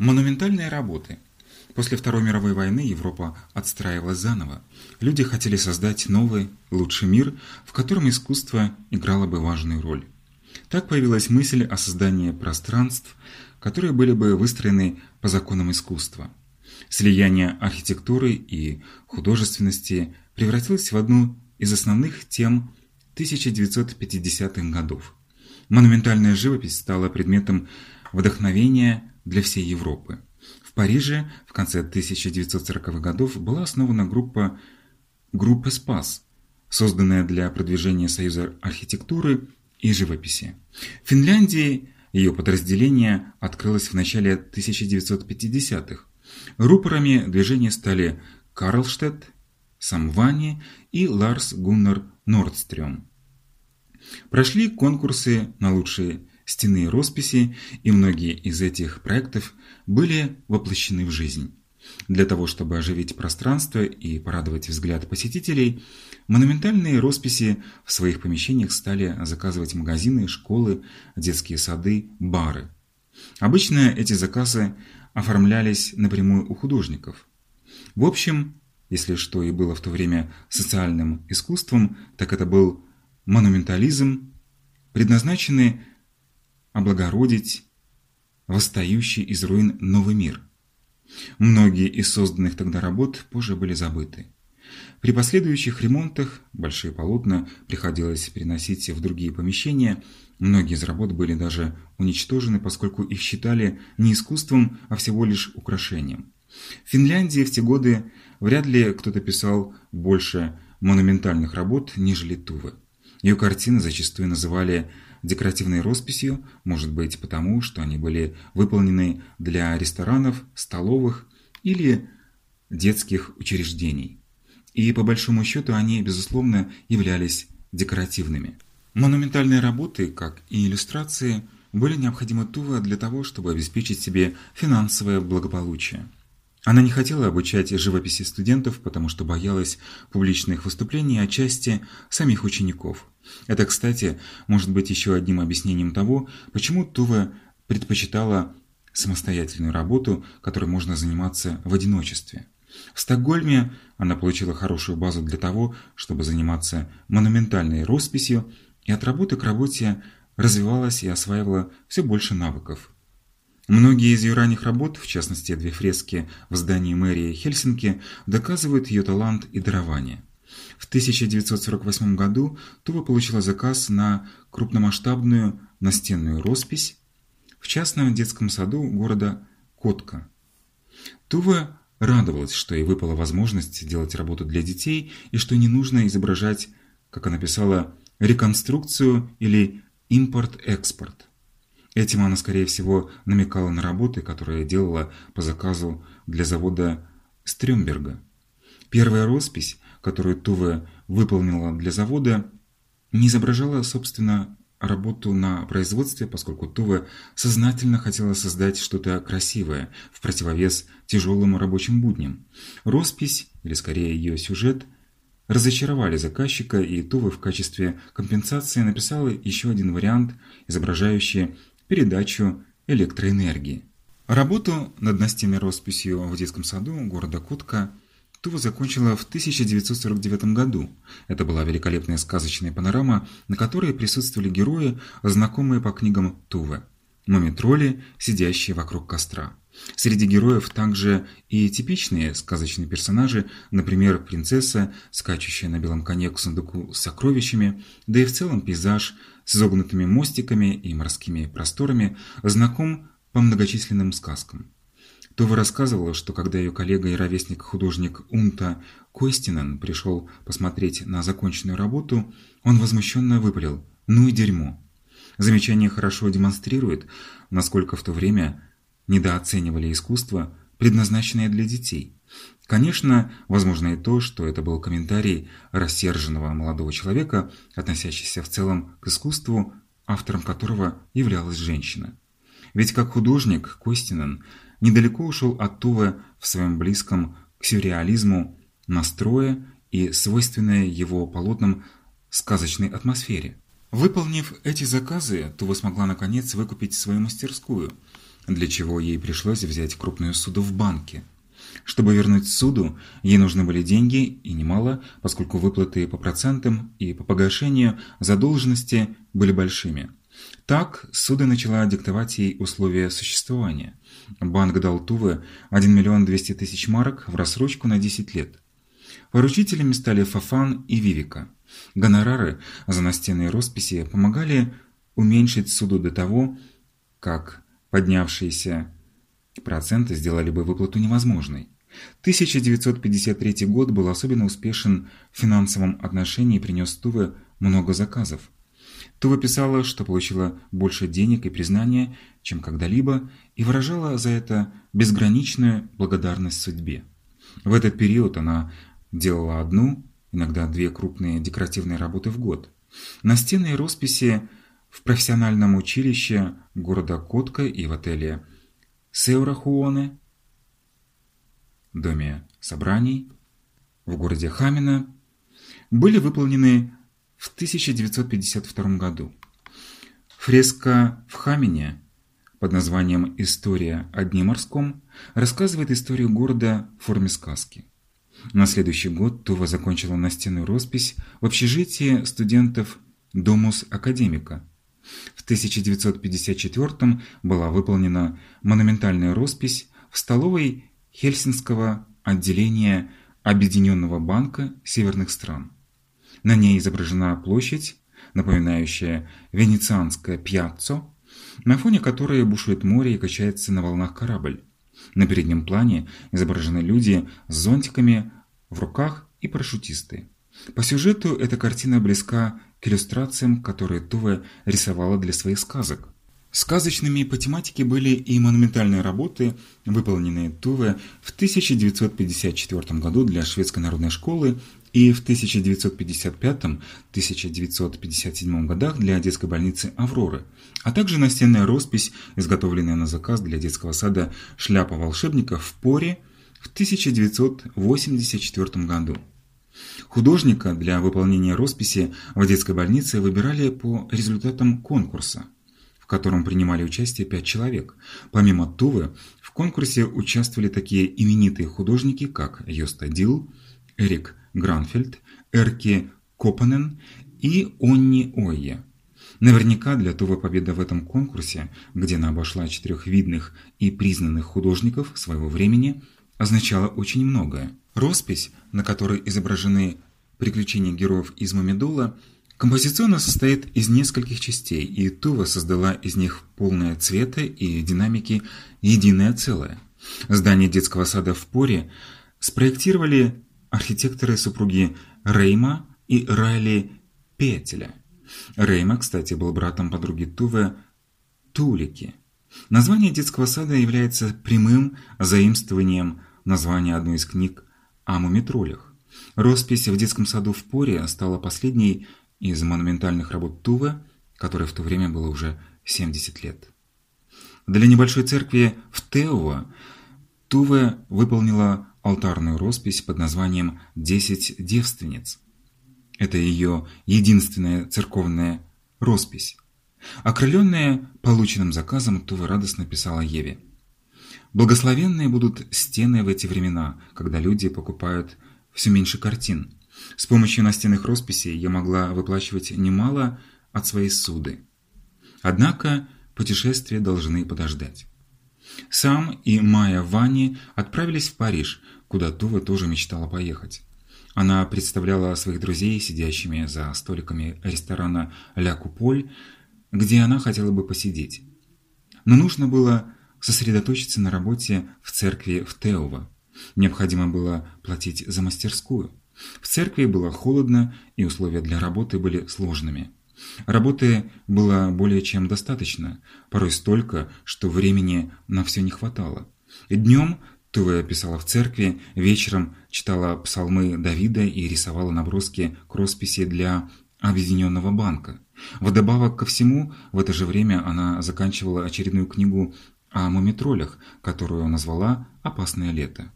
Монументальные работы. После Второй мировой войны Европа отстраивалась заново. Люди хотели создать новый, лучший мир, в котором искусство играло бы важную роль. Так появилась мысль о создании пространств, которые были бы выстроены по законам искусства. Слияние архитектуры и художественности превратилось в одну из основных тем 1950-х годов. Монументальная живопись стала предметом вдохновения для всей Европы. В Париже в конце 1940-х годов была основана группа «Группа Спас», созданная для продвижения Союза архитектуры и живописи. В Финляндии ее подразделение открылось в начале 1950-х. Рупорами движения стали Карлштедт, Самвани и Ларс Гуннар Нордстрём. Прошли конкурсы на лучшие стены росписи, и многие из этих проектов были воплощены в жизнь. Для того, чтобы оживить пространство и порадовать взгляд посетителей, монументальные росписи в своих помещениях стали заказывать магазины, школы, детские сады, бары. Обычно эти заказы оформлялись напрямую у художников. В общем, если что и было в то время социальным искусством, так это был монументализм, предназначенный облагородить восстающий из руин новый мир. Многие из созданных тогда работ позже были забыты. При последующих ремонтах большие полотна приходилось переносить в другие помещения, многие из работ были даже уничтожены, поскольку их считали не искусством, а всего лишь украшением. В Финляндии в те годы вряд ли кто-то писал больше монументальных работ, нежели Тувы. Ее картины зачастую называли декоративной росписью, может быть потому, что они были выполнены для ресторанов, столовых или детских учреждений. И по большому счету они, безусловно, являлись декоративными. Монументальные работы, как и иллюстрации, были необходимы Тува для того, чтобы обеспечить себе финансовое благополучие. Она не хотела обучать живописи студентов, потому что боялась публичных выступлений отчасти самих учеников. Это, кстати, может быть еще одним объяснением того, почему Тува предпочитала самостоятельную работу, которой можно заниматься в одиночестве. В Стокгольме она получила хорошую базу для того, чтобы заниматься монументальной росписью, и от работы к работе развивалась и осваивала все больше навыков. Многие из ее ранних работ, в частности две фрески в здании мэрии Хельсинки, доказывают ее талант и дарование. В 1948 году Тува получила заказ на крупномасштабную настенную роспись в частном детском саду города Котка. Тува радовалась, что ей выпала возможность делать работу для детей и что не нужно изображать, как она писала, реконструкцию или импорт-экспорт. Этим она, скорее всего, намекала на работы, которые делала по заказу для завода Стрёмберга. Первая роспись, которую Туве выполнила для завода, не изображала, собственно, работу на производстве, поскольку Туве сознательно хотела создать что-то красивое в противовес тяжелым рабочим будням. Роспись, или скорее ее сюжет, разочаровали заказчика, и Туве в качестве компенсации написала еще один вариант, изображающий передачу электроэнергии. Работу над настенной росписью в детском саду города Кутка Тува закончила в 1949 году. Это была великолепная сказочная панорама, на которой присутствовали герои, знакомые по книгам Тувы. Мумитроли, сидящие вокруг костра. Среди героев также и типичные сказочные персонажи, например, принцесса, скачущая на белом коне к сундуку с сокровищами, да и в целом пейзаж с изогнутыми мостиками и морскими просторами знаком по многочисленным сказкам. Това рассказывала, что когда ее коллега и ровесник-художник Унта Костинен пришел посмотреть на законченную работу, он возмущенно выпалил «Ну и дерьмо». Замечание хорошо демонстрирует, насколько в то время недооценивали искусство, предназначенное для детей. Конечно, возможно и то, что это был комментарий рассерженного молодого человека, относящийся в целом к искусству, автором которого являлась женщина. Ведь как художник Костинен недалеко ушел от Тувы в своем близком к сюрреализму настрое и свойственное его полотнам сказочной атмосфере. Выполнив эти заказы, Тува смогла наконец выкупить свою мастерскую – для чего ей пришлось взять крупную суду в банке. Чтобы вернуть суду, ей нужны были деньги, и немало, поскольку выплаты по процентам и по погашению задолженности были большими. Так, Суда начала диктовать ей условия существования. Банк дал Туве 1 миллион 200 тысяч марок в рассрочку на 10 лет. Поручителями стали Фафан и Вивика. Гонорары за настенные росписи помогали уменьшить суду до того, как поднявшиеся проценты сделали бы выплату невозможной. 1953 год был особенно успешен в финансовом отношении и принес Туве много заказов. Тува писала, что получила больше денег и признания, чем когда-либо, и выражала за это безграничную благодарность судьбе. В этот период она делала одну, иногда две крупные декоративные работы в год. Настенные росписи в профессиональном училище города Котка и в отеле Сеурахуоне, доме собраний в городе Хамина, были выполнены в 1952 году. Фреска в Хамине под названием «История о дне морском» рассказывает историю города в форме сказки. На следующий год Тува закончила настенную роспись в общежитии студентов Домус Академика. В 1954 была выполнена монументальная роспись в столовой Хельсинского отделения Объединенного банка северных стран. На ней изображена площадь, напоминающая венецианское пьяццо, на фоне которой бушует море и качается на волнах корабль. На переднем плане изображены люди с зонтиками в руках и парашютисты. По сюжету эта картина близка к иллюстрациям, которые Туве рисовала для своих сказок. Сказочными по тематике были и монументальные работы, выполненные Туве в 1954 году для шведской народной школы и в 1955-1957 годах для детской больницы «Авроры», а также настенная роспись, изготовленная на заказ для детского сада «Шляпа волшебника» в Поре в 1984 году. Художника для выполнения росписи в детской больнице выбирали по результатам конкурса, в котором принимали участие пять человек. Помимо Тувы, в конкурсе участвовали такие именитые художники, как Йоста Дил, Эрик Гранфельд, Эрки Копанен и Онни Ойе. Наверняка для Тувы победа в этом конкурсе, где она обошла четырех видных и признанных художников своего времени, означала очень многое. Роспись, на которой изображены приключения героев из Мамедула, композиционно состоит из нескольких частей, и Тува создала из них полное цвета и динамики единое целое. Здание детского сада в Поре спроектировали архитекторы-супруги Рейма и Райли Петеля. Рейма, кстати, был братом подруги Туве Тулики. Название детского сада является прямым заимствованием названия одной из книг о мумитролях. Роспись в детском саду в Поре стала последней из монументальных работ Туве, которой в то время было уже 70 лет. Для небольшой церкви в Теово Туве выполнила алтарную роспись под названием «Десять девственниц». Это ее единственная церковная роспись. Окрыленная полученным заказом, Тува радостно писала Еве. «Благословенные будут стены в эти времена, когда люди покупают все меньше картин. С помощью настенных росписей я могла выплачивать немало от своей суды. Однако путешествия должны подождать». Сам и Майя Ванни отправились в Париж, куда Тува тоже мечтала поехать. Она представляла своих друзей, сидящими за столиками ресторана «Ля Куполь», где она хотела бы посидеть. Но нужно было сосредоточиться на работе в церкви в Теово. Необходимо было платить за мастерскую. В церкви было холодно, и условия для работы были сложными. Работы было более чем достаточно, порой столько, что времени на все не хватало. Днем Туве писала в церкви, вечером читала псалмы Давида и рисовала наброски к росписи для Объединенного банка. Вдобавок ко всему, в это же время она заканчивала очередную книгу о мумитролях, которую назвала «Опасное лето».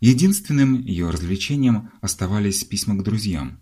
Единственным ее развлечением оставались письма к друзьям.